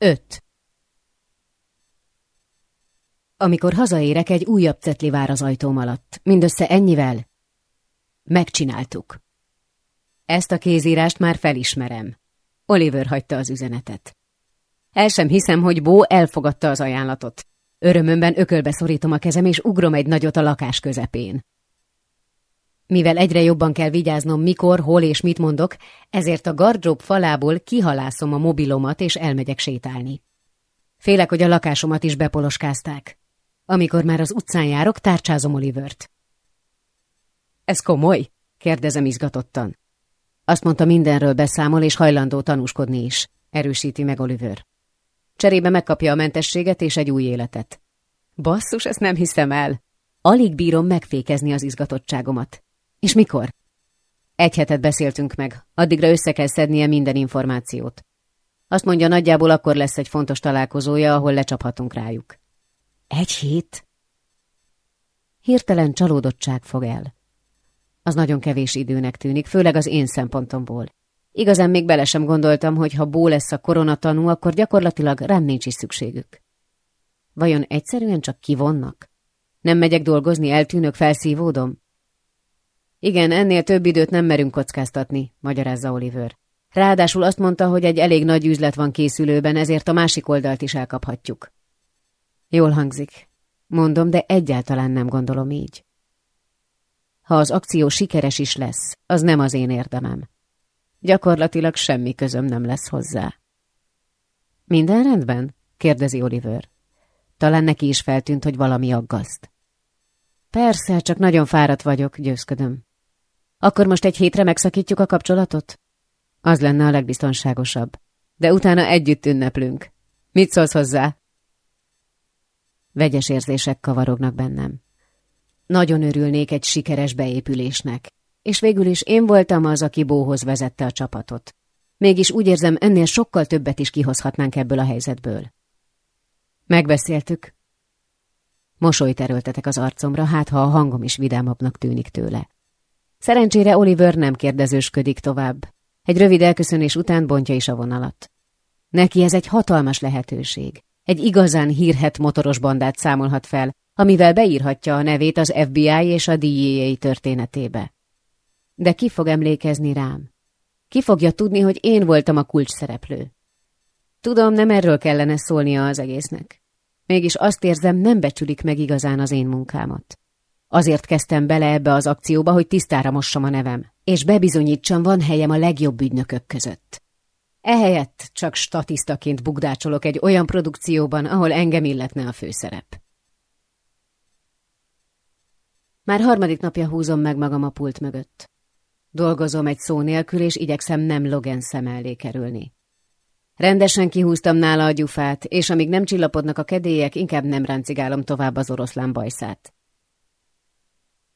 5. Amikor hazaérek, egy újabb cetli vár az ajtóm alatt. Mindössze ennyivel. Megcsináltuk. Ezt a kézírást már felismerem. Oliver hagyta az üzenetet. El sem hiszem, hogy Bó elfogadta az ajánlatot. Örömömben ökölbe szorítom a kezem, és ugrom egy nagyot a lakás közepén. Mivel egyre jobban kell vigyáznom, mikor, hol és mit mondok, ezért a gardrób falából kihalászom a mobilomat, és elmegyek sétálni. Félek, hogy a lakásomat is bepoloskázták. Amikor már az utcán járok, tárcsázom Olivert. Ez komoly? kérdezem izgatottan. Azt mondta, mindenről beszámol, és hajlandó tanúskodni is, erősíti meg Oliver. Cserébe megkapja a mentességet és egy új életet. Basszus, ezt nem hiszem el. Alig bírom megfékezni az izgatottságomat. És mikor? Egy hetet beszéltünk meg, addigra össze kell szednie minden információt. Azt mondja, nagyjából akkor lesz egy fontos találkozója, ahol lecsaphatunk rájuk. Egy hét? Hirtelen csalódottság fog el. Az nagyon kevés időnek tűnik, főleg az én szempontomból. Igazán még bele sem gondoltam, hogy ha Bó lesz a koronatanú, akkor gyakorlatilag rám nincs is szükségük. Vajon egyszerűen csak kivonnak? Nem megyek dolgozni, eltűnök, felszívódom? Igen, ennél több időt nem merünk kockáztatni, magyarázza Oliver. Ráadásul azt mondta, hogy egy elég nagy üzlet van készülőben, ezért a másik oldalt is elkaphatjuk. Jól hangzik. Mondom, de egyáltalán nem gondolom így. Ha az akció sikeres is lesz, az nem az én érdemem. Gyakorlatilag semmi közöm nem lesz hozzá. Minden rendben? kérdezi Oliver. Talán neki is feltűnt, hogy valami aggaszt. Persze, csak nagyon fáradt vagyok, győzködöm. Akkor most egy hétre megszakítjuk a kapcsolatot? Az lenne a legbiztonságosabb. De utána együtt ünneplünk. Mit szólsz hozzá? Vegyes érzések kavarognak bennem. Nagyon örülnék egy sikeres beépülésnek, és végül is én voltam az, aki Bóhoz vezette a csapatot. Mégis úgy érzem, ennél sokkal többet is kihozhatnánk ebből a helyzetből. Megbeszéltük. Mosolyt erőltetek az arcomra, hát ha a hangom is vidámabbnak tűnik tőle. Szerencsére Oliver nem kérdezősködik tovább. Egy rövid elköszönés után bontja is a vonalat. Neki ez egy hatalmas lehetőség. Egy igazán hírhet motoros bandát számolhat fel, amivel beírhatja a nevét az FBI és a DEA történetébe. De ki fog emlékezni rám? Ki fogja tudni, hogy én voltam a kulcs szereplő? Tudom, nem erről kellene szólnia az egésznek. Mégis azt érzem, nem becsülik meg igazán az én munkámat. Azért kezdtem bele ebbe az akcióba, hogy tisztára mossam a nevem, és bebizonyítsam, van helyem a legjobb ügynökök között. Ehelyett csak statisztaként bugdácsolok egy olyan produkcióban, ahol engem illetne a főszerep. Már harmadik napja húzom meg magam a pult mögött. Dolgozom egy szó nélkül, és igyekszem nem Logan szem elé kerülni. Rendesen kihúztam nála a gyufát, és amíg nem csillapodnak a kedélyek, inkább nem ráncigálom tovább az oroszlán bajszát.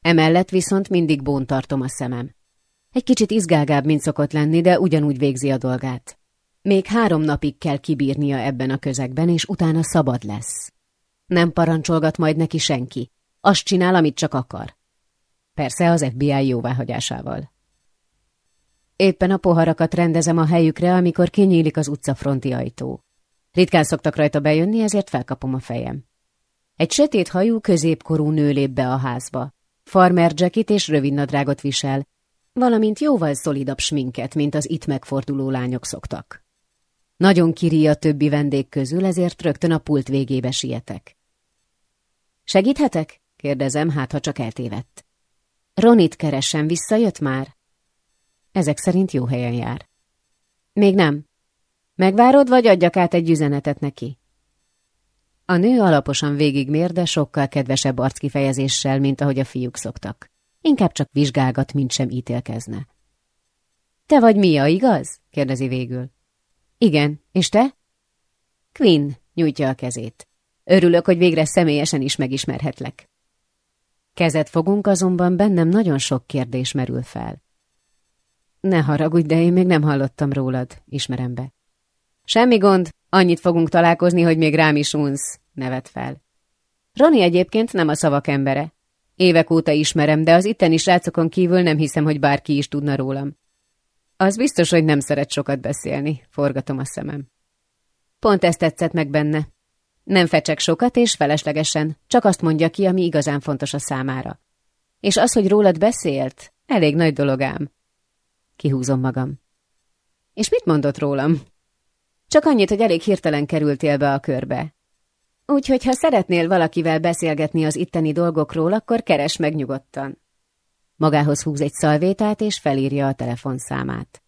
Emellett viszont mindig bón tartom a szemem. Egy kicsit izgágább, mint szokott lenni, de ugyanúgy végzi a dolgát. Még három napig kell kibírnia ebben a közegben, és utána szabad lesz. Nem parancsolgat majd neki senki. Azt csinál, amit csak akar. Persze az FBI jóváhagyásával. Éppen a poharakat rendezem a helyükre, amikor kinyílik az utcafronti ajtó. Ritkán szoktak rajta bejönni, ezért felkapom a fejem. Egy sötét hajú, középkorú nő lép be a házba. Farmer jacket és rövid nadrágot visel, valamint jóval szolidabb sminket, mint az itt megforduló lányok szoktak. Nagyon kiri a többi vendég közül, ezért rögtön a pult végébe sietek. Segíthetek? kérdezem, hát ha csak eltévedt. Ronit keresem, visszajött már? Ezek szerint jó helyen jár. Még nem. Megvárod, vagy adjak át egy üzenetet neki? A nő alaposan végigmér, de sokkal kedvesebb arckifejezéssel, mint ahogy a fiúk szoktak. Inkább csak vizsgálgat, mint sem ítélkezne. Te vagy Mia, igaz? kérdezi végül. Igen, és te? Quinn, nyújtja a kezét. Örülök, hogy végre személyesen is megismerhetlek. Kezet fogunk, azonban bennem nagyon sok kérdés merül fel. Ne haragudj, de én még nem hallottam rólad, ismerem be. Semmi gond, annyit fogunk találkozni, hogy még rám is unsz, nevet fel. Roni egyébként nem a szavak embere. Évek óta ismerem, de az itteni srácokon kívül nem hiszem, hogy bárki is tudna rólam. Az biztos, hogy nem szeret sokat beszélni, forgatom a szemem. Pont ezt tetszett meg benne. Nem fecsek sokat és feleslegesen, csak azt mondja ki, ami igazán fontos a számára. És az, hogy rólad beszélt, elég nagy dolog ám. Kihúzom magam. És mit mondott rólam? Csak annyit, hogy elég hirtelen kerültél be a körbe. Úgyhogy, ha szeretnél valakivel beszélgetni az itteni dolgokról, akkor keres meg nyugodtan. Magához húz egy szalvétát, és felírja a telefonszámát.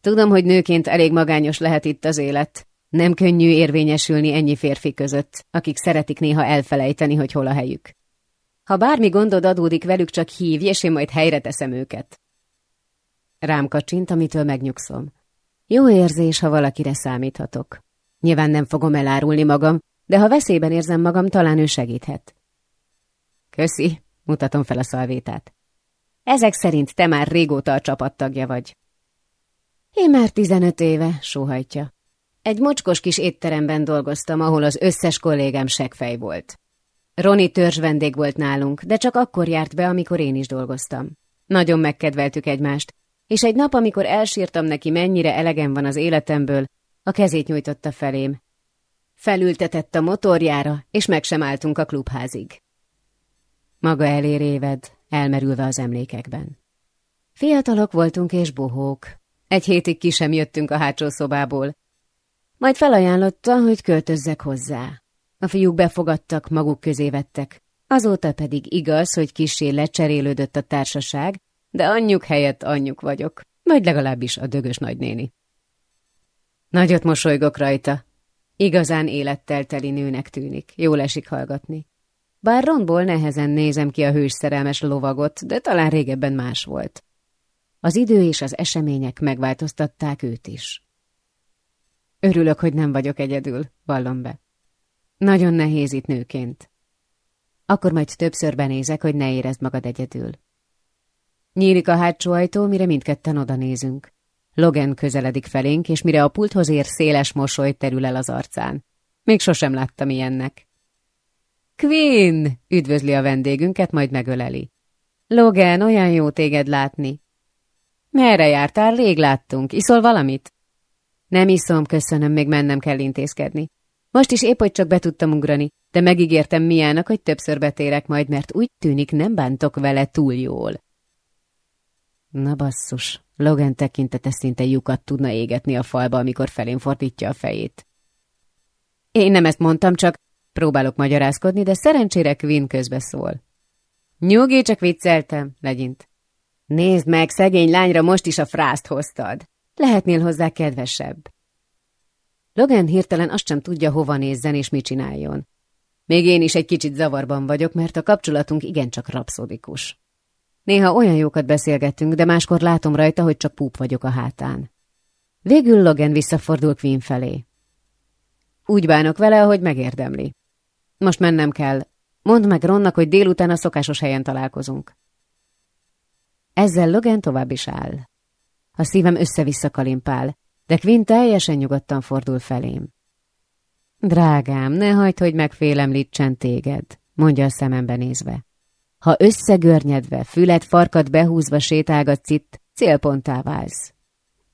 Tudom, hogy nőként elég magányos lehet itt az élet. Nem könnyű érvényesülni ennyi férfi között, akik szeretik néha elfelejteni, hogy hol a helyük. Ha bármi gondod adódik velük, csak hívj, és én majd helyre teszem őket. Rám kacsint, amitől megnyugszom. Jó érzés, ha valakire számíthatok. Nyilván nem fogom elárulni magam, de ha veszélyben érzem magam, talán ő segíthet. Köszi, mutatom fel a szalvétát. Ezek szerint te már régóta a csapattagja vagy. Én már tizenöt éve, sóhajtja. Egy mocskos kis étteremben dolgoztam, ahol az összes kollégám segfej volt. Roni törzs vendég volt nálunk, de csak akkor járt be, amikor én is dolgoztam. Nagyon megkedveltük egymást, és egy nap, amikor elsírtam neki, mennyire elegem van az életemből, a kezét nyújtotta felém. Felültetett a motorjára, és meg sem álltunk a klubházig. Maga elé réved, elmerülve az emlékekben. Fiatalok voltunk és bohók. Egy hétig ki sem jöttünk a hátsó szobából. Majd felajánlotta, hogy költözzek hozzá. A fiúk befogadtak, maguk közé vettek. Azóta pedig igaz, hogy kisé lecserélődött a társaság, de anyjuk helyett anyjuk vagyok, vagy legalábbis a dögös nagynéni. Nagyot mosolygok rajta. Igazán élettel teli nőnek tűnik, jól esik hallgatni. Bár Ronból nehezen nézem ki a hős szerelmes lovagot, de talán régebben más volt. Az idő és az események megváltoztatták őt is. Örülök, hogy nem vagyok egyedül, vallom be. Nagyon nehéz itt nőként. Akkor majd többször benézek, hogy ne érezd magad egyedül. Nyílik a hátsó ajtó, mire mindketten oda nézünk. Logan közeledik felénk, és mire a pulthoz ér, széles mosoly terül el az arcán. Még sosem láttam ilyennek. Queen! üdvözli a vendégünket, majd megöleli. Logan, olyan jó téged látni. Merre jártál? Rég láttunk. Iszol valamit? Nem iszom, köszönöm, még mennem kell intézkedni. Most is épp, hogy csak be tudtam ugrani, de megígértem Miának, hogy többször betérek majd, mert úgy tűnik, nem bántok vele túl jól. Na basszus, Logan tekintete szinte lyukat tudna égetni a falba, amikor felén fordítja a fejét. Én nem ezt mondtam, csak próbálok magyarázkodni, de szerencsére Quinn közbeszól. Nyugi, csak vicceltem, legyint. Nézd meg, szegény lányra most is a frászt hoztad. Lehetnél hozzá kedvesebb. Logan hirtelen azt sem tudja, hova nézzen és mit csináljon. Még én is egy kicsit zavarban vagyok, mert a kapcsolatunk igencsak rapszodikus. Néha olyan jókat beszélgettünk, de máskor látom rajta, hogy csak púp vagyok a hátán. Végül Logan visszafordul Queen felé. Úgy bánok vele, ahogy megérdemli. Most mennem kell. Mondd meg Ronnak, hogy délután a szokásos helyen találkozunk. Ezzel Logan tovább is áll. A szívem össze-vissza kalimpál, de Quinn teljesen nyugodtan fordul felém. Drágám, ne hagyd, hogy megfélemlítsen téged, mondja a szemembe nézve. Ha összegörnyedve, fület farkat behúzva sétálgatsz itt, célponttá válsz.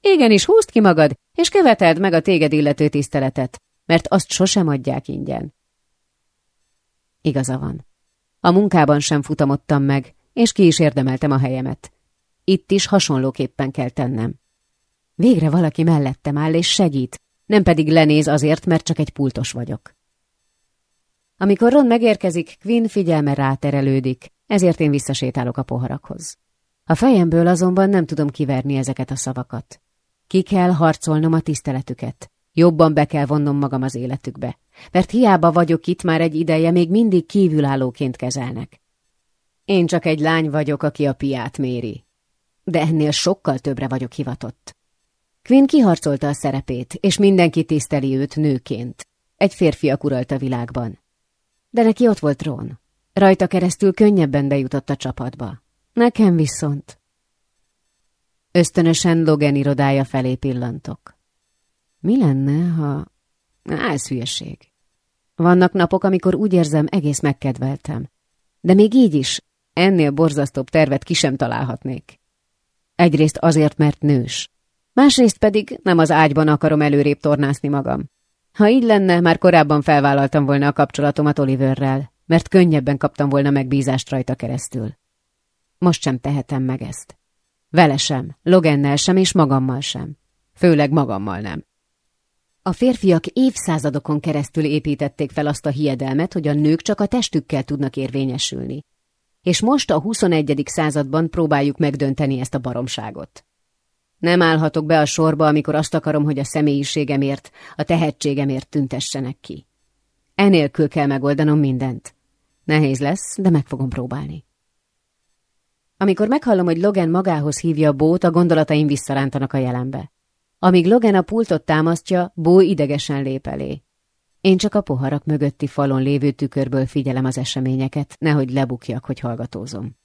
Igenis, húzd ki magad, és követeld meg a téged illető tiszteletet, mert azt sosem adják ingyen. Igaza van. A munkában sem futamodtam meg, és ki is érdemeltem a helyemet. Itt is hasonlóképpen kell tennem. Végre valaki mellettem áll és segít, nem pedig lenéz azért, mert csak egy pultos vagyok. Amikor Ron megérkezik, Quinn figyelme ráterelődik, ezért én visszasétálok a poharakhoz. A fejemből azonban nem tudom kiverni ezeket a szavakat. Ki kell harcolnom a tiszteletüket. Jobban be kell vonnom magam az életükbe, mert hiába vagyok itt már egy ideje, még mindig kívülállóként kezelnek. Én csak egy lány vagyok, aki a piát méri. De ennél sokkal többre vagyok hivatott. Quinn kiharcolta a szerepét, és mindenki tiszteli őt nőként. Egy férfiak uralt a világban. De neki ott volt Ron. Rajta keresztül könnyebben bejutott a csapatba. Nekem viszont. Ösztönösen Logan irodája felé pillantok. Mi lenne, ha... Á, ez hülyeség. Vannak napok, amikor úgy érzem, egész megkedveltem. De még így is, ennél borzasztóbb tervet ki sem találhatnék. Egyrészt azért, mert nős. Másrészt pedig nem az ágyban akarom előrébb tornászni magam. Ha így lenne, már korábban felvállaltam volna a kapcsolatomat Oliverrel, mert könnyebben kaptam volna megbízást rajta keresztül. Most sem tehetem meg ezt. Vele sem, Logennel sem és magammal sem. Főleg magammal nem. A férfiak évszázadokon keresztül építették fel azt a hiedelmet, hogy a nők csak a testükkel tudnak érvényesülni. És most a 21. században próbáljuk megdönteni ezt a baromságot. Nem állhatok be a sorba, amikor azt akarom, hogy a személyiségemért, a tehetségemért tüntessenek ki. Enélkül kell megoldanom mindent. Nehéz lesz, de meg fogom próbálni. Amikor meghallom, hogy Logan magához hívja bót, a gondolataim visszarántanak a jelenbe. Amíg Logan a pultot támasztja, Bó idegesen lép elé. Én csak a poharak mögötti falon lévő tükörből figyelem az eseményeket, nehogy lebukjak, hogy hallgatózom.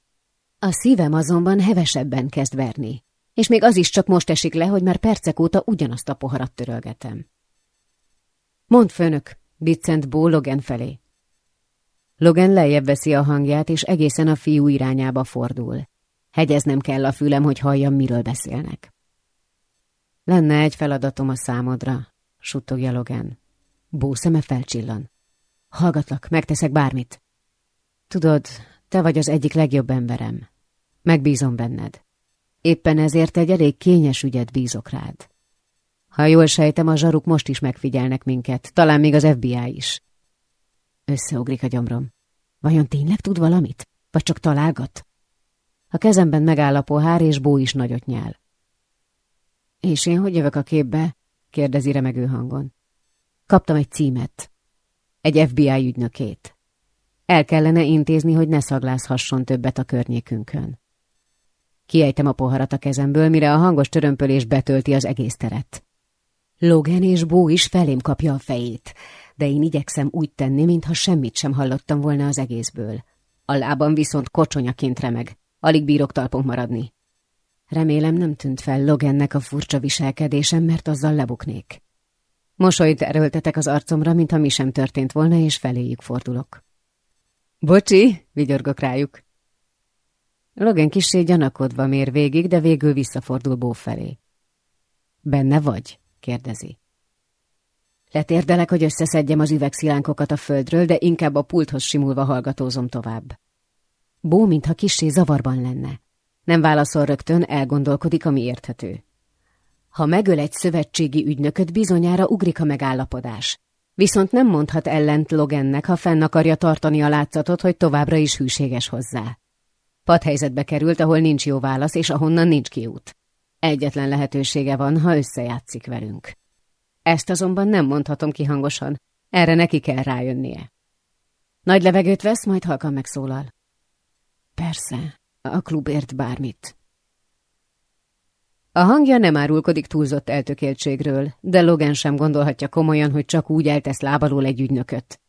A szívem azonban hevesebben kezd verni, és még az is csak most esik le, hogy már percek óta ugyanazt a poharat törölgetem. Mond főnök, biccent Bó Logan felé. Logan lejjebb veszi a hangját, és egészen a fiú irányába fordul. Hegyeznem kell a fülem, hogy halljam, miről beszélnek. Lenne egy feladatom a számodra, suttogja Logan. Bó szeme felcsillan. Hallgatlak, megteszek bármit. Tudod, te vagy az egyik legjobb emberem. Megbízom benned. Éppen ezért egy elég kényes ügyet bízok rád. Ha jól sejtem, a zsaruk most is megfigyelnek minket, talán még az FBI is. Összeugrik a gyomrom. Vajon tényleg tud valamit? Vagy csak találgat? A kezemben megáll a pohár, és Bó is nagyot nyál. És én hogy jövök a képbe? kérdezi remegő hangon. Kaptam egy címet. Egy FBI ügynökét. El kellene intézni, hogy ne szaglázhasson többet a környékünkön. Kiejtem a poharat a kezemből, mire a hangos törömpölés betölti az egész teret. Logan és Bó is felém kapja a fejét, de én igyekszem úgy tenni, mintha semmit sem hallottam volna az egészből. A lábam viszont kocsonyaként remeg, alig bírok talpon maradni. Remélem nem tűnt fel Logannek a furcsa viselkedésem, mert azzal lebuknék. Mosolyt erőltetek az arcomra, mintha mi sem történt volna, és feléjük fordulok. Bocsi, vigyorgok rájuk. Logan kisé gyanakodva mér végig, de végül visszafordul Bó felé. Benne vagy? kérdezi. Letérdelek, hogy összeszedjem az üvegszilánkokat a földről, de inkább a pulthoz simulva hallgatózom tovább. Bó, mintha kissé zavarban lenne. Nem válaszol rögtön, elgondolkodik, ami érthető. Ha megöl egy szövetségi ügynököt, bizonyára ugrik a megállapodás. Viszont nem mondhat ellent Logannek, ha fenn akarja tartani a látszatot, hogy továbbra is hűséges hozzá. Padhelyzetbe került, ahol nincs jó válasz, és ahonnan nincs kiút. Egyetlen lehetősége van, ha összejátszik velünk. Ezt azonban nem mondhatom ki hangosan, erre neki kell rájönnie. Nagy levegőt vesz, majd halkan megszólal. Persze, a klubért bármit. A hangja nem árulkodik túlzott eltökéltségről, de Logan sem gondolhatja komolyan, hogy csak úgy eltesz lábalól egy ügynököt.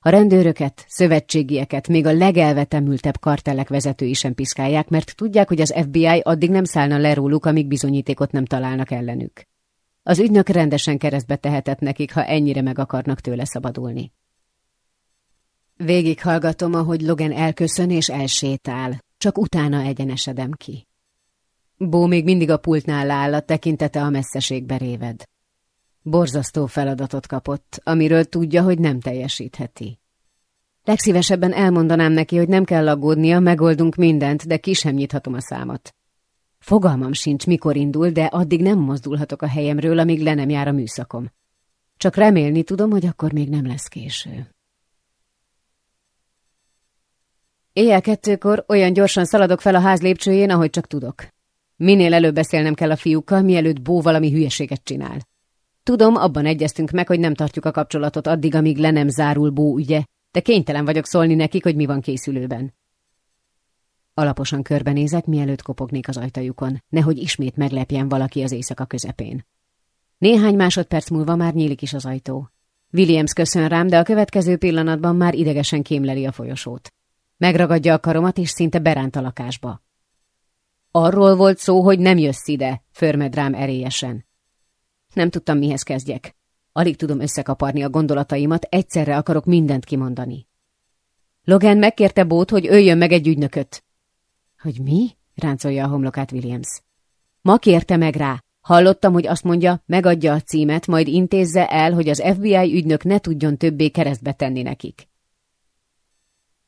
A rendőröket, szövetségieket, még a legelvetemültebb kartelek vezetői sem piszkálják, mert tudják, hogy az FBI addig nem szállna le róluk, amíg bizonyítékot nem találnak ellenük. Az ügynök rendesen keresztbe tehetett nekik, ha ennyire meg akarnak tőle szabadulni. Végighallgatom, ahogy Logan elköszön és elsétál, csak utána egyenesedem ki. Bó még mindig a pultnál áll, a tekintete a messzeségbe réved. Borzasztó feladatot kapott, amiről tudja, hogy nem teljesítheti. Legszívesebben elmondanám neki, hogy nem kell aggódnia, megoldunk mindent, de ki sem nyithatom a számot. Fogalmam sincs, mikor indul, de addig nem mozdulhatok a helyemről, amíg le nem jár a műszakom. Csak remélni tudom, hogy akkor még nem lesz késő. Éjjel kettőkor olyan gyorsan szaladok fel a ház lépcsőjén, ahogy csak tudok. Minél előbb beszélnem kell a fiúkkal, mielőtt Bó valami hülyeséget csinál. Tudom, abban egyeztünk meg, hogy nem tartjuk a kapcsolatot addig, amíg le nem zárul Bó ügye, de kénytelen vagyok szólni nekik, hogy mi van készülőben. Alaposan körbenézek, mielőtt kopognék az ajtajukon, nehogy ismét meglepjen valaki az éjszaka közepén. Néhány másodperc múlva már nyílik is az ajtó. Williams köszön rám, de a következő pillanatban már idegesen kémleli a folyosót. Megragadja a karomat, és szinte beránt a lakásba. Arról volt szó, hogy nem jössz ide, förmed rám erélyesen. Nem tudtam, mihez kezdjek. Alig tudom összekaparni a gondolataimat, egyszerre akarok mindent kimondani. Logan megkérte Bót, hogy öljön meg egy ügynököt. Hogy mi? ráncolja a homlokát Williams. Ma kérte meg rá. Hallottam, hogy azt mondja, megadja a címet, majd intézze el, hogy az FBI ügynök ne tudjon többé keresztbe tenni nekik.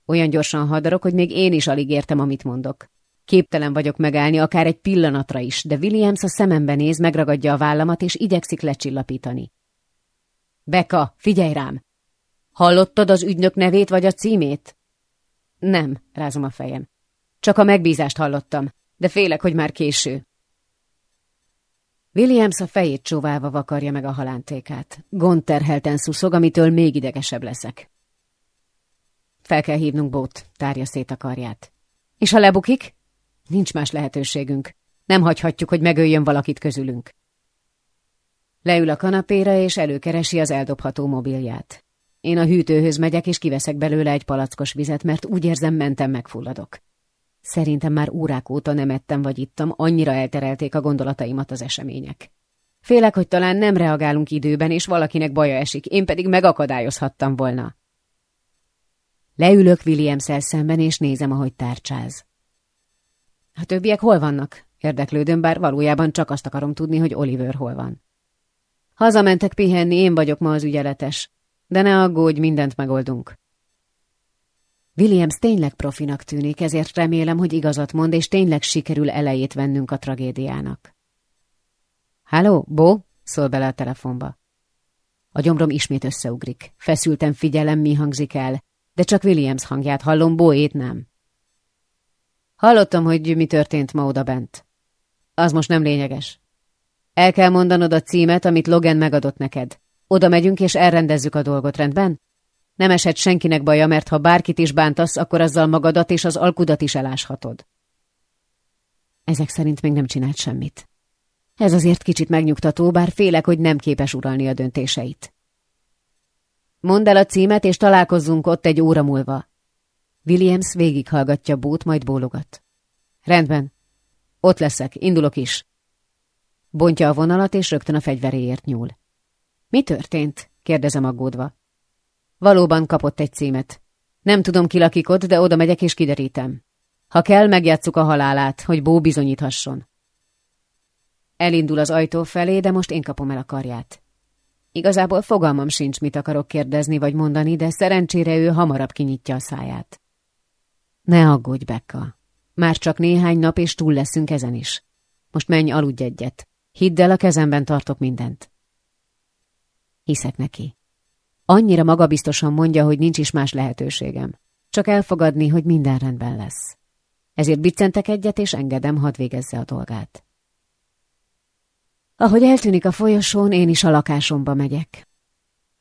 Olyan gyorsan hadarok, hogy még én is alig értem, amit mondok. Képtelen vagyok megállni, akár egy pillanatra is, de Williams a szemembe néz, megragadja a vállamat, és igyekszik lecsillapítani. Beka, figyelj rám! Hallottad az ügynök nevét vagy a címét? Nem, rázom a fejem. Csak a megbízást hallottam, de félek, hogy már késő. Williams a fejét csóválva vakarja meg a halántékát. Gondterhelten szuszog, amitől még idegesebb leszek. Fel kell hívnunk bót, tárja szét a karját. És ha lebukik? Nincs más lehetőségünk. Nem hagyhatjuk, hogy megöljön valakit közülünk. Leül a kanapéra, és előkeresi az eldobható mobilját. Én a hűtőhöz megyek, és kiveszek belőle egy palackos vizet, mert úgy érzem, mentem megfulladok. Szerintem már órák óta nem ettem vagy ittam, annyira elterelték a gondolataimat az események. Félek, hogy talán nem reagálunk időben, és valakinek baja esik, én pedig megakadályozhattam volna. Leülök williams szemben, és nézem, ahogy tárcsáz. A többiek hol vannak? Érdeklődöm, bár valójában csak azt akarom tudni, hogy Oliver hol van. Hazamentek pihenni, én vagyok ma az ügyeletes. De ne aggódj, mindent megoldunk. Williams tényleg profinak tűnik, ezért remélem, hogy igazat mond, és tényleg sikerül elejét vennünk a tragédiának. Háló, Bo? szól bele a telefonba. A gyomrom ismét összeugrik. Feszülten figyelem, mi hangzik el, de csak Williams hangját hallom, Boét nem. Hallottam, hogy mi történt ma odabent. Az most nem lényeges. El kell mondanod a címet, amit Logan megadott neked. Oda megyünk és elrendezzük a dolgot, rendben? Nem esett senkinek baja, mert ha bárkit is bántasz, akkor azzal magadat és az alkudat is eláshatod. Ezek szerint még nem csinált semmit. Ez azért kicsit megnyugtató, bár félek, hogy nem képes uralni a döntéseit. Mondd el a címet, és találkozzunk ott egy óra múlva. Williams végighallgatja Bót, majd bólogat. Rendben. Ott leszek, indulok is. Bontja a vonalat, és rögtön a fegyveréért nyúl. Mi történt? kérdezem aggódva. Valóban kapott egy címet. Nem tudom, ki lakik ott, de oda megyek és kiderítem. Ha kell, megjátszuk a halálát, hogy Bó bizonyíthasson. Elindul az ajtó felé, de most én kapom el a karját. Igazából fogalmam sincs, mit akarok kérdezni vagy mondani, de szerencsére ő hamarabb kinyitja a száját. Ne aggódj, Becca. Már csak néhány nap, és túl leszünk ezen is. Most menj, aludj egyet. Hidd el, a kezemben tartok mindent. Hiszek neki. Annyira magabiztosan mondja, hogy nincs is más lehetőségem. Csak elfogadni, hogy minden rendben lesz. Ezért biccentek egyet, és engedem, hadd végezze a dolgát. Ahogy eltűnik a folyosón, én is a lakásomba megyek.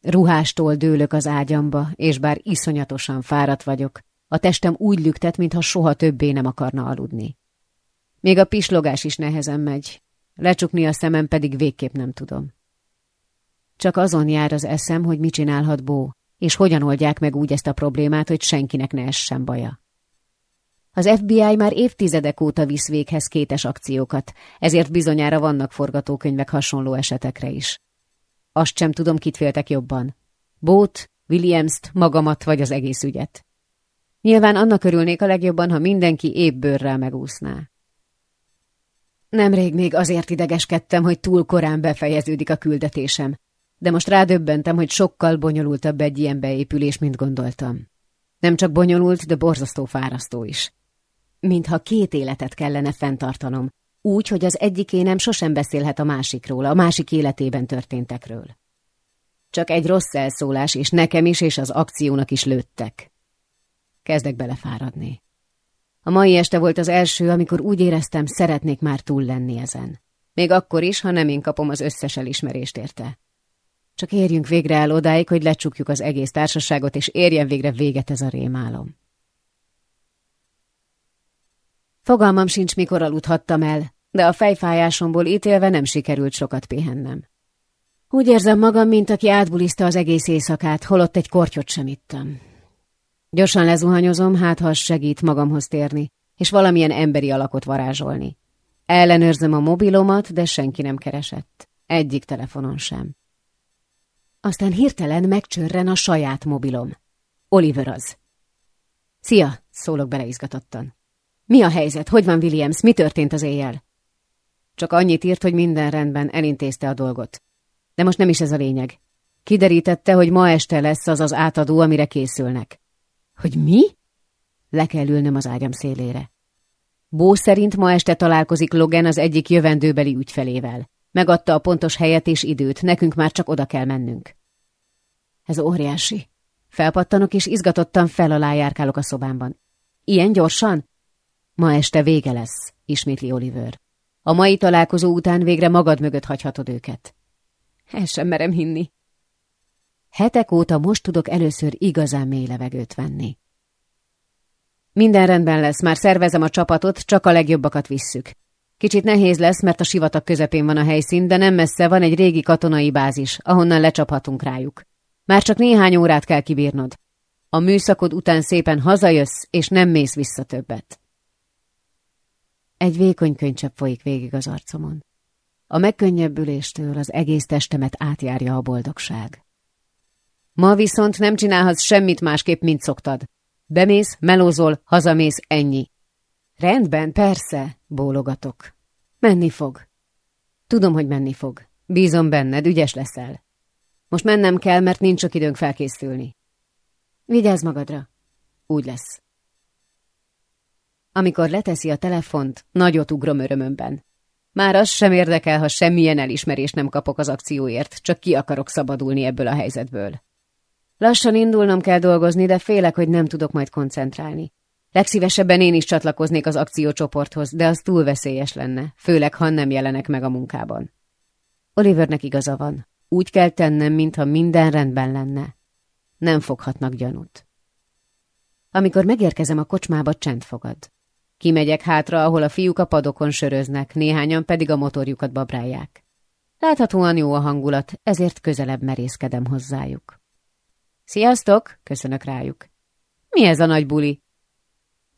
Ruhástól dőlök az ágyamba, és bár iszonyatosan fáradt vagyok, a testem úgy lüktet, mintha soha többé nem akarna aludni. Még a pislogás is nehezen megy, lecsukni a szemem pedig végképp nem tudom. Csak azon jár az eszem, hogy mit csinálhat Bó, és hogyan oldják meg úgy ezt a problémát, hogy senkinek ne essen baja. Az FBI már évtizedek óta visz véghez kétes akciókat, ezért bizonyára vannak forgatókönyvek hasonló esetekre is. Azt sem tudom, kit féltek jobban. Bót, Williams-t, magamat vagy az egész ügyet. Nyilván annak örülnék a legjobban, ha mindenki épp bőrrel megúszná. Nemrég még azért idegeskedtem, hogy túl korán befejeződik a küldetésem, de most rádöbbentem, hogy sokkal bonyolultabb egy ilyen beépülés, mint gondoltam. Nem csak bonyolult, de borzasztó fárasztó is. Mintha két életet kellene fenntartanom, úgy, hogy az egyikénem sosem beszélhet a másikról, a másik életében történtekről. Csak egy rossz elszólás, és nekem is, és az akciónak is lőttek. Kezdek belefáradni. A mai este volt az első, amikor úgy éreztem, szeretnék már túl lenni ezen. Még akkor is, ha nem én kapom az összes elismerést érte. Csak érjünk végre el odáig, hogy lecsukjuk az egész társaságot, és érjen végre véget ez a rémálom. Fogalmam sincs, mikor aludhattam el, de a fejfájásomból ítélve nem sikerült sokat pihennem. Úgy érzem magam, mint aki átbuliszta az egész éjszakát, holott egy kortyot sem ittam. Gyorsan lezuhanyozom, hát ha segít magamhoz térni, és valamilyen emberi alakot varázsolni. Ellenőrzöm a mobilomat, de senki nem keresett. Egyik telefonon sem. Aztán hirtelen megcsörren a saját mobilom. Oliver az. Szia, szólok bele izgatottan. Mi a helyzet? Hogy van Williams? Mi történt az éjjel? Csak annyit írt, hogy minden rendben, elintézte a dolgot. De most nem is ez a lényeg. Kiderítette, hogy ma este lesz az az átadó, amire készülnek. Hogy mi? Le kell ülnöm az ágyam szélére. Bó szerint ma este találkozik Logan az egyik jövendőbeli ügyfelével. Megadta a pontos helyet és időt, nekünk már csak oda kell mennünk. Ez óriási. Felpattanok és izgatottan fel alá járkálok a szobámban. Ilyen gyorsan? Ma este vége lesz, ismétli Oliver. A mai találkozó után végre magad mögött hagyhatod őket. El sem merem hinni. Hetek óta most tudok először igazán mély levegőt venni. Minden rendben lesz, már szervezem a csapatot, csak a legjobbakat visszük. Kicsit nehéz lesz, mert a sivatag közepén van a helyszín, de nem messze van egy régi katonai bázis, ahonnan lecsaphatunk rájuk. Már csak néhány órát kell kibírnod. A műszakod után szépen hazajössz, és nem mész vissza többet. Egy vékony könycsepp folyik végig az arcomon. A megkönnyebbüléstől az egész testemet átjárja a boldogság. Ma viszont nem csinálhatsz semmit másképp, mint szoktad. Bemész, melózol, hazamész, ennyi. Rendben, persze, bólogatok. Menni fog. Tudom, hogy menni fog. Bízom benned, ügyes leszel. Most mennem kell, mert nincs sok időnk felkészülni. Vigyázz magadra. Úgy lesz. Amikor leteszi a telefont, nagyot ugrom örömömben. Már az sem érdekel, ha semmilyen elismerést nem kapok az akcióért, csak ki akarok szabadulni ebből a helyzetből. Lassan indulnom kell dolgozni, de félek, hogy nem tudok majd koncentrálni. Legszívesebben én is csatlakoznék az akciócsoporthoz, de az túl veszélyes lenne, főleg ha nem jelenek meg a munkában. Olivernek igaza van. Úgy kell tennem, mintha minden rendben lenne. Nem foghatnak gyanút. Amikor megérkezem a kocsmába, csend fogad. Kimegyek hátra, ahol a fiúk a padokon söröznek, néhányan pedig a motorjukat babrálják. Láthatóan jó a hangulat, ezért közelebb merészkedem hozzájuk. Sziasztok! köszönök rájuk. Mi ez a nagy buli?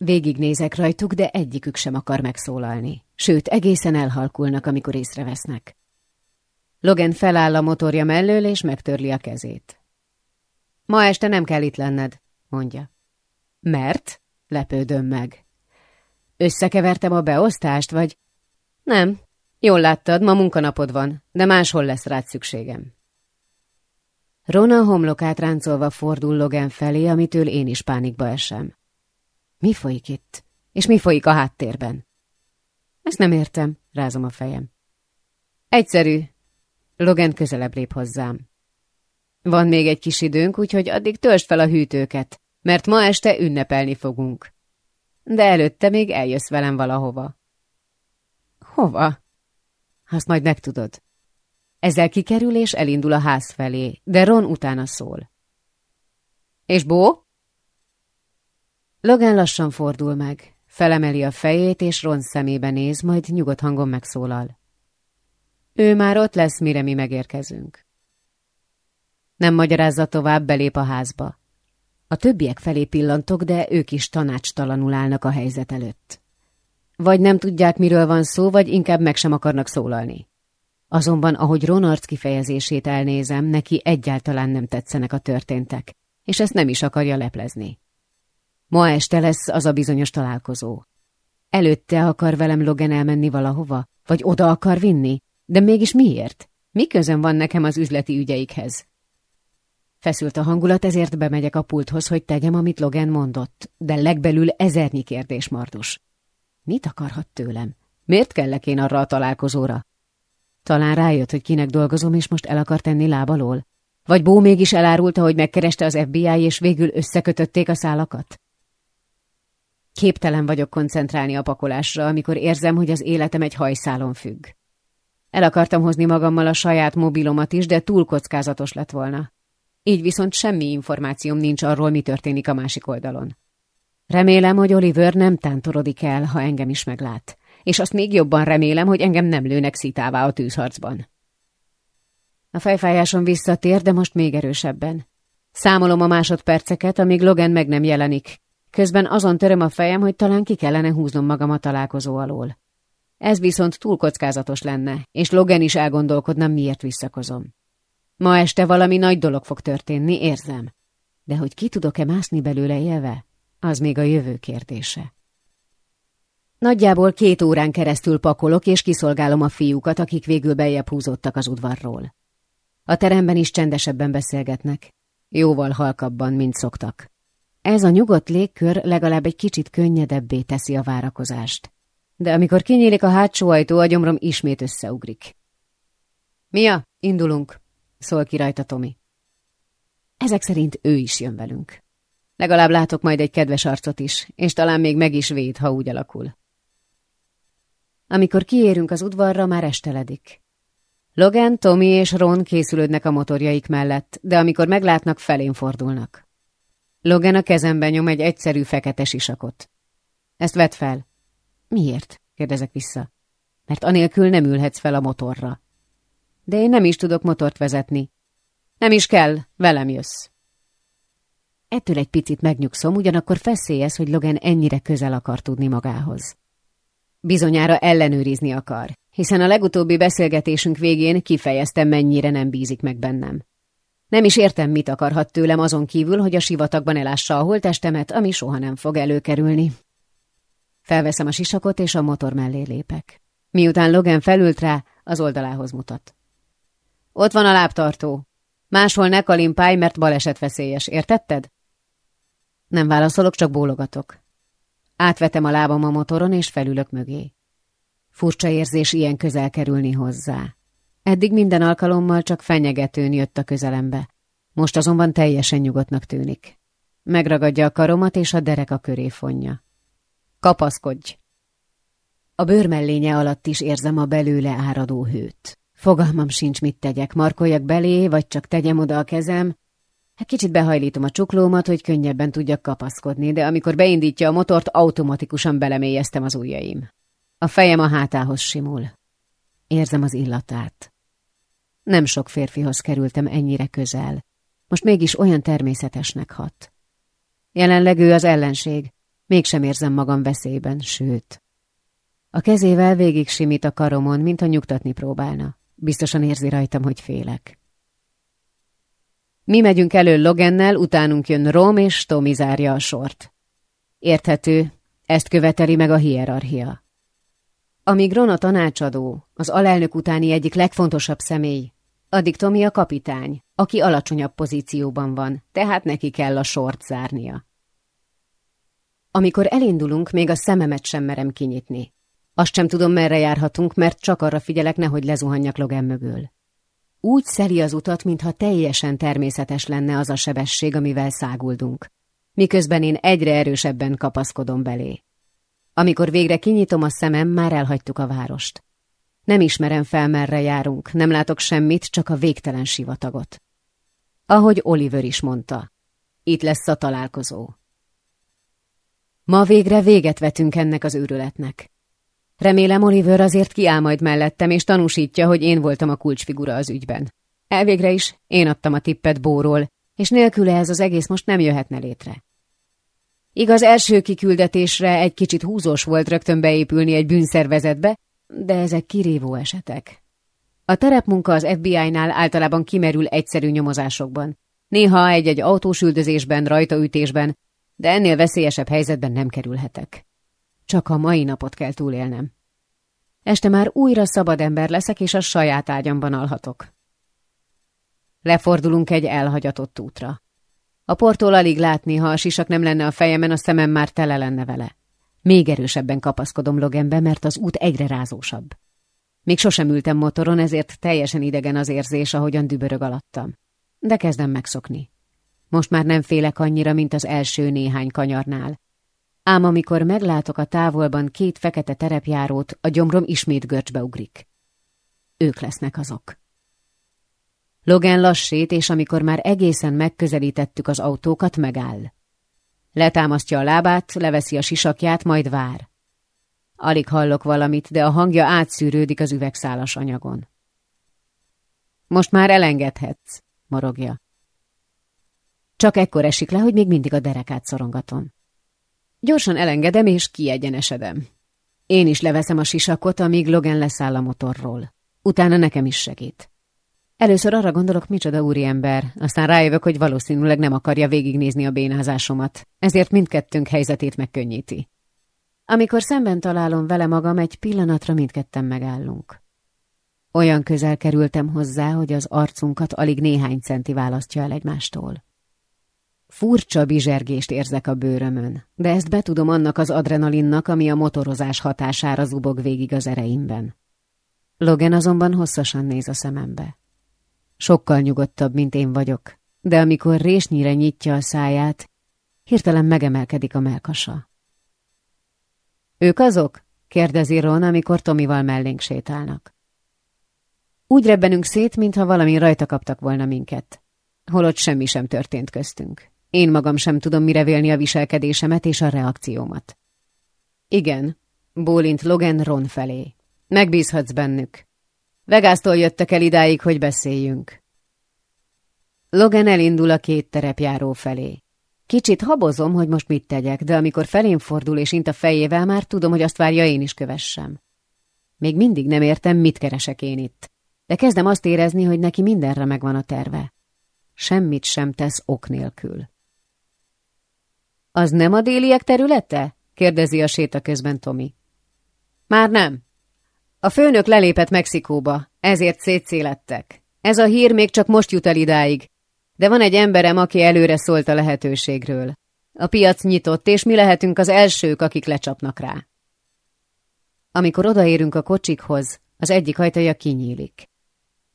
Végignézek rajtuk, de egyikük sem akar megszólalni. Sőt, egészen elhalkulnak, amikor észrevesznek. Logan feláll a motorja mellől, és megtörli a kezét. Ma este nem kell itt lenned, mondja. Mert? Lepődöm meg. Összekevertem a beosztást, vagy? Nem. Jól láttad, ma munkanapod van, de máshol lesz rád szükségem. Rona homlokát ráncolva fordul Logan felé, amitől én is pánikba esem. Mi folyik itt? És mi folyik a háttérben? Ezt nem értem, rázom a fejem. Egyszerű. Logan közelebb lép hozzám. Van még egy kis időnk, úgyhogy addig töltsd fel a hűtőket, mert ma este ünnepelni fogunk. De előtte még eljössz velem valahova. Hova? Azt majd megtudod. Ezzel kikerül és elindul a ház felé, de Ron utána szól. És Bó? Logan lassan fordul meg, felemeli a fejét, és Ron szemébe néz, majd nyugodt hangon megszólal. Ő már ott lesz, mire mi megérkezünk. Nem magyarázza tovább, belép a házba. A többiek felé pillantok, de ők is tanácstalanul állnak a helyzet előtt. Vagy nem tudják, miről van szó, vagy inkább meg sem akarnak szólalni. Azonban, ahogy Ronarc kifejezését elnézem, neki egyáltalán nem tetszenek a történtek, és ezt nem is akarja leplezni. Ma este lesz az a bizonyos találkozó. Előtte akar velem Logan elmenni valahova, vagy oda akar vinni, de mégis miért? Mi közön van nekem az üzleti ügyeikhez? Feszült a hangulat, ezért bemegyek a pulthoz, hogy tegyem, amit Logan mondott, de legbelül ezernyi kérdés mardus. Mit akarhat tőlem? Miért kellek én arra a találkozóra? Talán rájött, hogy kinek dolgozom, és most el akar tenni lábalól? Vagy Bó mégis elárulta, hogy megkereste az FBI, és végül összekötötték a szálakat? Képtelen vagyok koncentrálni a pakolásra, amikor érzem, hogy az életem egy hajszálon függ. El akartam hozni magammal a saját mobilomat is, de túl kockázatos lett volna. Így viszont semmi információm nincs arról, mi történik a másik oldalon. Remélem, hogy Oliver nem tántorodik el, ha engem is meglát és azt még jobban remélem, hogy engem nem lőnek szitává a tűzharcban. A fejfájásom visszatér, de most még erősebben. Számolom a másodperceket, amíg Logan meg nem jelenik. Közben azon töröm a fejem, hogy talán ki kellene húznom magam a találkozó alól. Ez viszont túl kockázatos lenne, és Logan is elgondolkodna, miért visszakozom. Ma este valami nagy dolog fog történni, érzem. De hogy ki tudok-e mászni belőle élve, az még a jövő kérdése. Nagyjából két órán keresztül pakolok és kiszolgálom a fiúkat, akik végül bejebb húzottak az udvarról. A teremben is csendesebben beszélgetnek, jóval halkabban, mint szoktak. Ez a nyugodt légkör legalább egy kicsit könnyedebbé teszi a várakozást. De amikor kinyílik a hátsó ajtó, a gyomrom ismét összeugrik. Mia, indulunk, szól ki rajta Tomi. Ezek szerint ő is jön velünk. Legalább látok majd egy kedves arcot is, és talán még meg is véd, ha úgy alakul. Amikor kiérünk az udvarra, már esteledik. Logan, Tommy és Ron készülődnek a motorjaik mellett, de amikor meglátnak, felén fordulnak. Logan a kezemben nyom egy egyszerű fekete sisakot. Ezt vedd fel. Miért? kérdezek vissza. Mert anélkül nem ülhetsz fel a motorra. De én nem is tudok motort vezetni. Nem is kell, velem jössz. Ettől egy picit megnyugszom, ugyanakkor feszélyez, hogy Logan ennyire közel akar tudni magához. Bizonyára ellenőrizni akar, hiszen a legutóbbi beszélgetésünk végén kifejeztem, mennyire nem bízik meg bennem. Nem is értem, mit akarhat tőlem azon kívül, hogy a sivatagban elássa a holtestemet, ami soha nem fog előkerülni. Felveszem a sisakot, és a motor mellé lépek. Miután Logan felült rá, az oldalához mutat. Ott van a lábtartó. Máshol ne kalimpálj, mert baleset veszélyes, értetted? Nem válaszolok, csak bólogatok. Átvetem a lábam a motoron, és felülök mögé. Furcsa érzés ilyen közel kerülni hozzá. Eddig minden alkalommal csak fenyegetőn jött a közelembe. Most azonban teljesen nyugodtnak tűnik. Megragadja a karomat, és a dereka köré fonja. Kapaszkodj! A bőrmellénye alatt is érzem a belőle áradó hőt. Fogalmam sincs, mit tegyek, markoljak belé, vagy csak tegyem oda a kezem, Hát kicsit behajlítom a csuklómat, hogy könnyebben tudjak kapaszkodni, de amikor beindítja a motort, automatikusan belemélyeztem az ujjaim. A fejem a hátához simul. Érzem az illatát. Nem sok férfihoz kerültem ennyire közel. Most mégis olyan természetesnek hat. Jelenleg ő az ellenség, mégsem érzem magam veszélyben, sőt. A kezével végig simít a karomon, mint a nyugtatni próbálna. Biztosan érzi rajtam, hogy félek. Mi megyünk elő Logennel, utánunk jön Rom, és Tommy zárja a sort. Érthető, ezt követeli meg a hierarchia. Amíg a tanácsadó, az alelnök utáni egyik legfontosabb személy, addig Tommy a kapitány, aki alacsonyabb pozícióban van, tehát neki kell a sort zárnia. Amikor elindulunk, még a szememet sem merem kinyitni. Azt sem tudom, merre járhatunk, mert csak arra figyelek, nehogy lezuhanjak Logan mögül. Úgy szeli az utat, mintha teljesen természetes lenne az a sebesség, amivel száguldunk. Miközben én egyre erősebben kapaszkodom belé. Amikor végre kinyitom a szemem, már elhagytuk a várost. Nem ismerem fel, merre járunk, nem látok semmit, csak a végtelen sivatagot. Ahogy Oliver is mondta, itt lesz a találkozó. Ma végre véget vetünk ennek az őrületnek. Remélem Oliver azért kiáll majd mellettem, és tanúsítja, hogy én voltam a kulcsfigura az ügyben. Elvégre is én adtam a tippet Bóról, és nélküle ez az egész most nem jöhetne létre. Igaz, első kiküldetésre egy kicsit húzós volt rögtön beépülni egy bűnszervezetbe, de ezek kirívó esetek. A terepmunka az FBI-nál általában kimerül egyszerű nyomozásokban. Néha egy-egy autós üldözésben, rajtaütésben, de ennél veszélyesebb helyzetben nem kerülhetek. Csak a mai napot kell túlélnem. Este már újra szabad ember leszek, és a saját ágyamban alhatok. Lefordulunk egy elhagyatott útra. A portól alig látni, ha a sisak nem lenne a fejemen, a szemem már tele lenne vele. Még erősebben kapaszkodom Loganbe, mert az út egyre rázósabb. Még sosem ültem motoron, ezért teljesen idegen az érzés, ahogyan dübörög alattam. De kezdem megszokni. Most már nem félek annyira, mint az első néhány kanyarnál. Ám amikor meglátok a távolban két fekete terepjárót, a gyomrom ismét görcsbe ugrik. Ők lesznek azok. Logan lassít, és amikor már egészen megközelítettük az autókat, megáll. Letámasztja a lábát, leveszi a sisakját, majd vár. Alig hallok valamit, de a hangja átszűrődik az üvegszálas anyagon. Most már elengedhetsz, morogja. Csak ekkor esik le, hogy még mindig a derekát szorongatom. Gyorsan elengedem és kiegyenesedem. Én is leveszem a sisakot, amíg Logan leszáll a motorról. Utána nekem is segít. Először arra gondolok, micsoda úriember, aztán rájövök, hogy valószínűleg nem akarja végignézni a bénázásomat, ezért mindkettőnk helyzetét megkönnyíti. Amikor szemben találom vele magam, egy pillanatra mindketten megállunk. Olyan közel kerültem hozzá, hogy az arcunkat alig néhány centi választja el egymástól. Furcsa bizsergést érzek a bőrömön, de ezt betudom annak az adrenalinnak, ami a motorozás hatására zubog végig az ereimben. Logan azonban hosszasan néz a szemembe. Sokkal nyugodtabb, mint én vagyok, de amikor résnyire nyitja a száját, hirtelen megemelkedik a melkasa. Ők azok? kérdezi Ron, amikor Tomival mellénk sétálnak. Úgy rebbenünk szét, mintha valami rajta kaptak volna minket. Holott semmi sem történt köztünk. Én magam sem tudom mire vélni a viselkedésemet és a reakciómat. Igen, bólint Logan Ron felé. Megbízhatsz bennük. Vegásztól jöttek el idáig, hogy beszéljünk. Logan elindul a két terepjáró felé. Kicsit habozom, hogy most mit tegyek, de amikor felém fordul és int a fejével, már tudom, hogy azt várja én is kövessem. Még mindig nem értem, mit keresek én itt, de kezdem azt érezni, hogy neki mindenre megvan a terve. Semmit sem tesz ok nélkül. Az nem a déliek területe? kérdezi a séta közben Tomi. Már nem. A főnök lelépett Mexikóba, ezért szétszélettek. Ez a hír még csak most jut el idáig, de van egy emberem, aki előre szólt a lehetőségről. A piac nyitott, és mi lehetünk az elsők, akik lecsapnak rá. Amikor odaérünk a kocsikhoz, az egyik ajtaja kinyílik.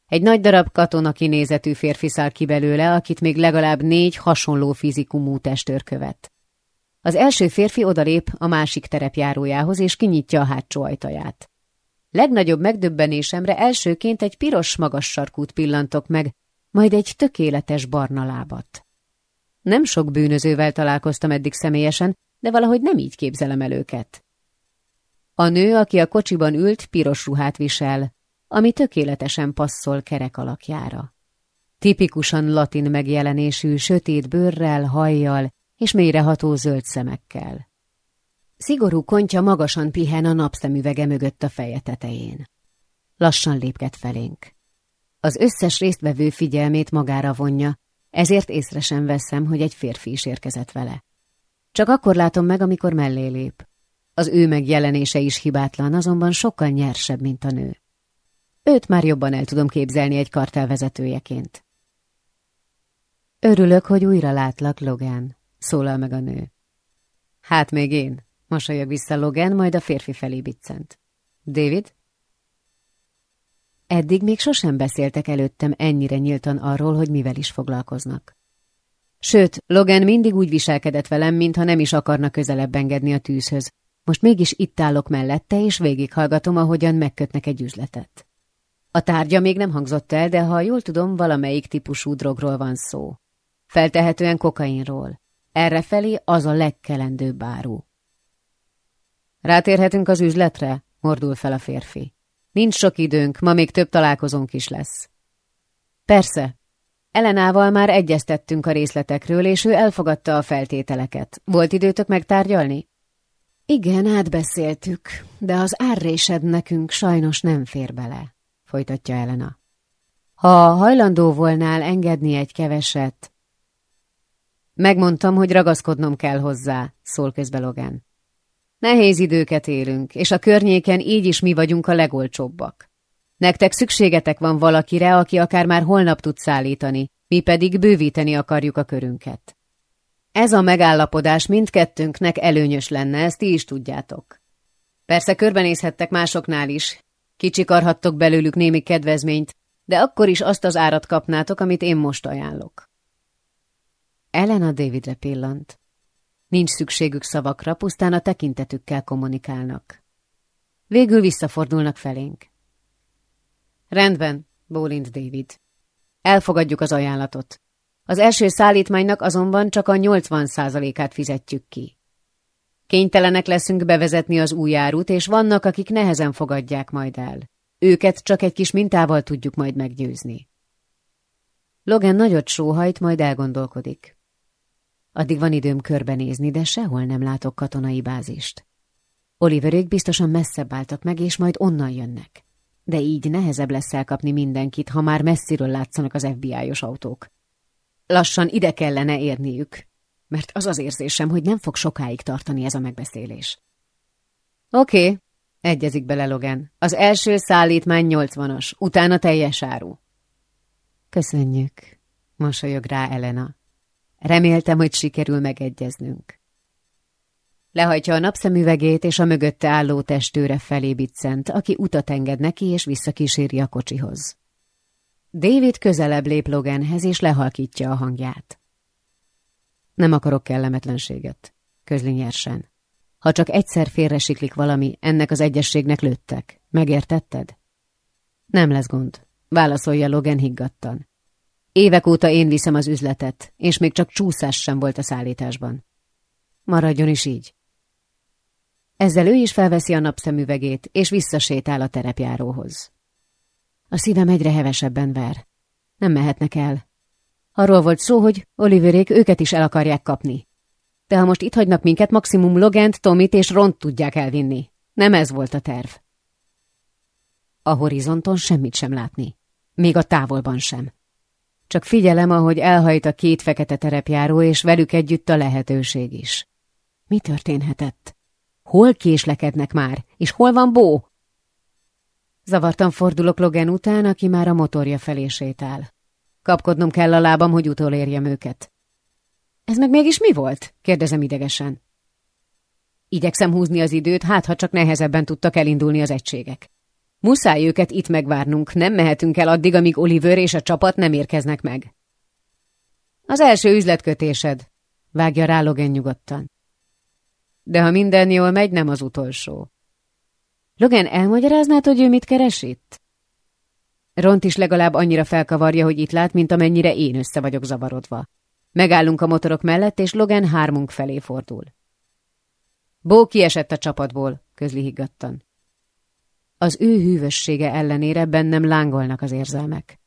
Egy nagy darab katona kinézetű férfi száll ki belőle, akit még legalább négy hasonló fizikumú testőr követ. Az első férfi odalép a másik terepjárójához, és kinyitja a hátsó ajtaját. Legnagyobb megdöbbenésemre elsőként egy piros magas sarkút pillantok meg, majd egy tökéletes barna lábat. Nem sok bűnözővel találkoztam eddig személyesen, de valahogy nem így képzelem el őket. A nő, aki a kocsiban ült, piros ruhát visel, ami tökéletesen passzol kerek alakjára. Tipikusan latin megjelenésű, sötét bőrrel, hajjal és mélyreható zöld szemekkel. Szigorú kontya magasan pihen a napszemüvege mögött a feje tetején. Lassan lépket felénk. Az összes résztvevő figyelmét magára vonja, ezért észre sem veszem, hogy egy férfi is érkezett vele. Csak akkor látom meg, amikor mellé lép. Az ő megjelenése is hibátlan, azonban sokkal nyersebb, mint a nő. Őt már jobban el tudom képzelni egy kartel vezetőjeként. Örülök, hogy újra látlak, Logan, szólal meg a nő. Hát még én, mosolyog vissza Logan, majd a férfi felé biccent. David? Eddig még sosem beszéltek előttem ennyire nyíltan arról, hogy mivel is foglalkoznak. Sőt, Logan mindig úgy viselkedett velem, mintha nem is akarna közelebb engedni a tűzhöz. Most mégis itt állok mellette, és végighallgatom, ahogyan megkötnek egy üzletet. A tárgya még nem hangzott el, de ha jól tudom, valamelyik típusú drogról van szó. Feltehetően kokainról. Errefelé az a legkelendőbb áru. Rátérhetünk az üzletre? mordul fel a férfi. Nincs sok időnk, ma még több találkozónk is lesz. Persze. Elenával már egyeztettünk a részletekről, és ő elfogadta a feltételeket. Volt időtök megtárgyalni? Igen, átbeszéltük, de az árrésed nekünk sajnos nem fér bele, folytatja Elena. Ha hajlandó volnál engedni egy keveset... Megmondtam, hogy ragaszkodnom kell hozzá, szól közbe Logan. Nehéz időket élünk, és a környéken így is mi vagyunk a legolcsóbbak. Nektek szükségetek van valakire, aki akár már holnap tud szállítani, mi pedig bővíteni akarjuk a körünket. Ez a megállapodás mindkettőnknek előnyös lenne, ezt ti is tudjátok. Persze körbenézhettek másoknál is, kicsikarhattok belőlük némi kedvezményt, de akkor is azt az árat kapnátok, amit én most ajánlok. Elena Davidre pillant. Nincs szükségük szavakra, pusztán a tekintetükkel kommunikálnak. Végül visszafordulnak felénk. Rendben, bólint David. Elfogadjuk az ajánlatot. Az első szállítmánynak azonban csak a 80%-át fizetjük ki. Kénytelenek leszünk bevezetni az új árut, és vannak, akik nehezen fogadják majd el. Őket csak egy kis mintával tudjuk majd meggyőzni. Logan nagyot sóhajt, majd elgondolkodik. Addig van időm körbenézni, de sehol nem látok katonai bázist. Oliverék biztosan messzebb álltak meg, és majd onnan jönnek. De így nehezebb lesz elkapni mindenkit, ha már messziről látszanak az FBI-os autók. Lassan ide kellene érniük, mert az az érzésem, hogy nem fog sokáig tartani ez a megbeszélés. Oké, egyezik bele Logan. Az első szállítmány 80-as, utána teljes áru. Köszönjük, mosolyog rá Elena. Reméltem, hogy sikerül megegyeznünk. Lehajtja a napszemüvegét, és a mögötte álló testőre felé biccent, aki utat enged neki, és visszakíséri a kocsihoz. David közelebb lép Loganhez, és lehalkítja a hangját. Nem akarok kellemetlenséget, közli nyersen. Ha csak egyszer félresiklik valami, ennek az egyességnek lőttek. Megértetted? Nem lesz gond, válaszolja Logan higgadtan. Évek óta én viszem az üzletet, és még csak csúszás sem volt a szállításban. Maradjon is így. Ezzel ő is felveszi a napszemüvegét, és visszasétál a terepjáróhoz. A szívem egyre hevesebben ver. Nem mehetnek el. Arról volt szó, hogy Oliverék őket is el akarják kapni. De ha most itt hagynak minket, maximum Logent, Tomit és Ront tudják elvinni. Nem ez volt a terv. A horizonton semmit sem látni. Még a távolban sem. Csak figyelem, ahogy elhajt a két fekete terepjáró, és velük együtt a lehetőség is. Mi történhetett? Hol késlekednek már? És hol van Bó? Zavartan fordulok Logan után, aki már a motorja felé sétál. Kapkodnom kell a lábam, hogy utolérjem őket. Ez meg mégis mi volt? kérdezem idegesen. Igyekszem húzni az időt, hát ha csak nehezebben tudtak elindulni az egységek. Muszáj őket itt megvárnunk, nem mehetünk el addig, amíg Oliver és a csapat nem érkeznek meg. Az első üzletkötésed, vágja rá Logan nyugodtan. De ha minden jól megy, nem az utolsó. Logan, elmagyaráznád, hogy ő mit keres itt? Ront is legalább annyira felkavarja, hogy itt lát, mint amennyire én össze vagyok zavarodva. Megállunk a motorok mellett, és Logan hármunk felé fordul. Bó kiesett a csapatból, közli higgadtan. Az ő hűvössége ellenére bennem lángolnak az érzelmek.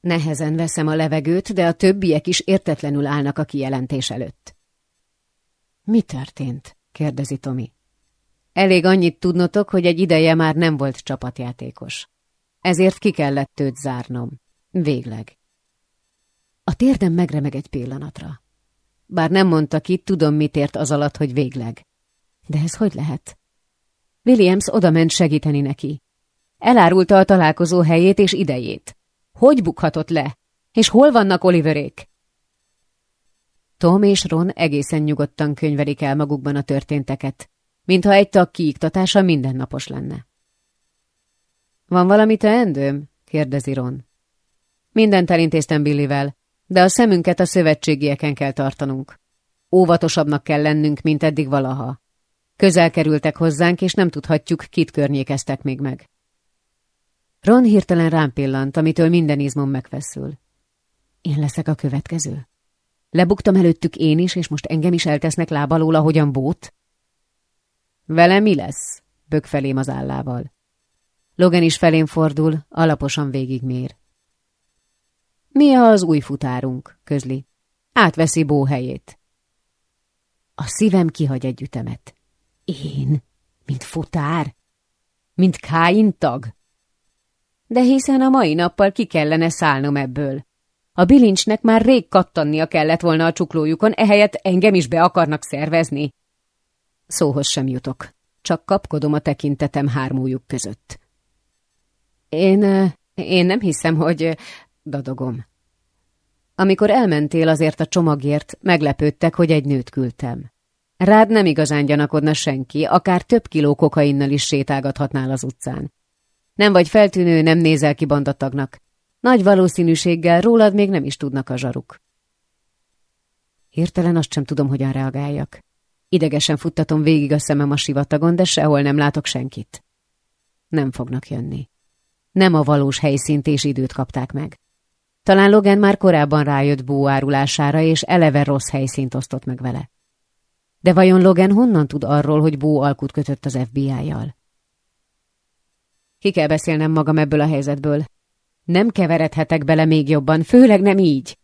Nehezen veszem a levegőt, de a többiek is értetlenül állnak a kijelentés előtt. Mi történt? kérdezi Tomi. Elég annyit tudnotok, hogy egy ideje már nem volt csapatjátékos. Ezért ki kellett őt zárnom. Végleg. A térdem megremeg egy pillanatra. Bár nem mondta ki, tudom, mit ért az alatt, hogy végleg. De ez hogy lehet? Williams odament segíteni neki. Elárulta a találkozó helyét és idejét. Hogy bukhatott le? És hol vannak Oliverék? Tom és Ron egészen nyugodtan könyvelik el magukban a történteket, mintha egy tag kiiktatása mindennapos lenne. Van valami teendőm? kérdezi Ron. Mindent elintéztem Billivel, de a szemünket a szövetségieken kell tartanunk. Óvatosabbnak kell lennünk, mint eddig valaha. Közel kerültek hozzánk, és nem tudhatjuk, kit környékeztek még meg. Ron hirtelen rám pillant, amitől minden izmom megfeszül. Én leszek a következő? Lebuktam előttük én is, és most engem is eltesznek lábalól, ahogyan bót? Vele mi lesz? Bög felém az állával. Logan is felém fordul, alaposan végigmér. Mi az új futárunk, közli. Átveszi Bó helyét. A szívem kihagy egy ütemet. Én? Mint futár? Mint Káin tag? De hiszen a mai nappal ki kellene szállnom ebből. A bilincsnek már rég kattannia kellett volna a csuklójukon, ehelyett engem is be akarnak szervezni. Szóhoz sem jutok, csak kapkodom a tekintetem hármújuk között. Én, én nem hiszem, hogy... dadogom. Amikor elmentél azért a csomagért, meglepődtek, hogy egy nőt küldtem. Rád nem igazán gyanakodna senki, akár több kiló kokainnal is sétálgathatnál az utcán. Nem vagy feltűnő, nem nézel ki bandatagnak. Nagy valószínűséggel rólad még nem is tudnak a zsaruk. Hirtelen azt sem tudom, hogyan reagáljak. Idegesen futtatom végig a szemem a sivatagon, de sehol nem látok senkit. Nem fognak jönni. Nem a valós helyszínt és időt kapták meg. Talán Logan már korábban rájött Bó árulására, és eleve rossz helyszínt osztott meg vele. De vajon Logan honnan tud arról, hogy Bó alkut kötött az FBI-jal? Ki kell beszélnem magam ebből a helyzetből. Nem keveredhetek bele még jobban, főleg nem így.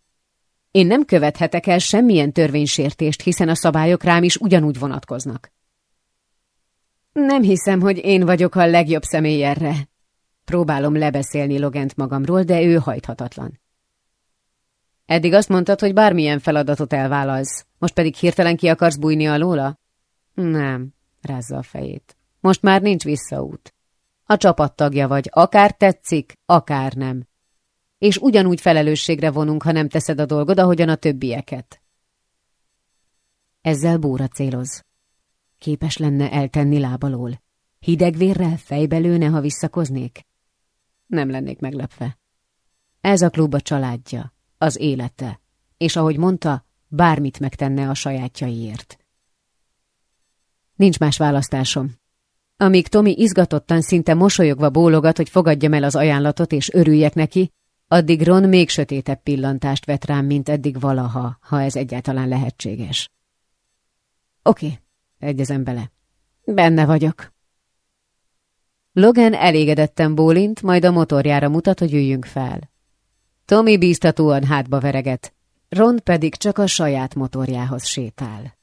Én nem követhetek el semmilyen törvénysértést, hiszen a szabályok rám is ugyanúgy vonatkoznak. Nem hiszem, hogy én vagyok a legjobb személy erre. Próbálom lebeszélni Logent magamról, de ő hajthatatlan. Eddig azt mondtad, hogy bármilyen feladatot elvállalsz, most pedig hirtelen ki akarsz bújni alóla? Nem, rázza a fejét. Most már nincs visszaút. A csapattagja vagy, akár tetszik, akár nem. És ugyanúgy felelősségre vonunk, ha nem teszed a dolgod, ahogyan a többieket. Ezzel bóra céloz. Képes lenne eltenni lábalól. Hidegvérrel fejbe lőne, ha visszakoznék? Nem lennék meglepve. Ez a klub a családja, az élete, és ahogy mondta, bármit megtenne a sajátjaiért. Nincs más választásom. Amíg Tomi izgatottan, szinte mosolyogva bólogat, hogy fogadjam el az ajánlatot és örüljek neki, addig Ron még sötétebb pillantást vet rám, mint eddig valaha, ha ez egyáltalán lehetséges. Oké, egyezem bele. Benne vagyok. Logan elégedetten bólint, majd a motorjára mutat, hogy üljünk fel. Tommy bíztatóan hátba vereget, Ron pedig csak a saját motorjához sétál.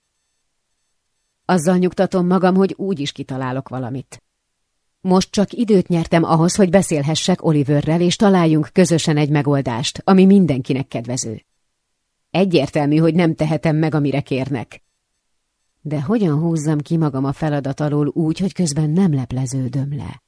Azzal nyugtatom magam, hogy úgy is kitalálok valamit. Most csak időt nyertem ahhoz, hogy beszélhessek Oliverrel, és találjunk közösen egy megoldást, ami mindenkinek kedvező. Egyértelmű, hogy nem tehetem meg, amire kérnek. De hogyan húzzam ki magam a feladat alól úgy, hogy közben nem lepleződöm le?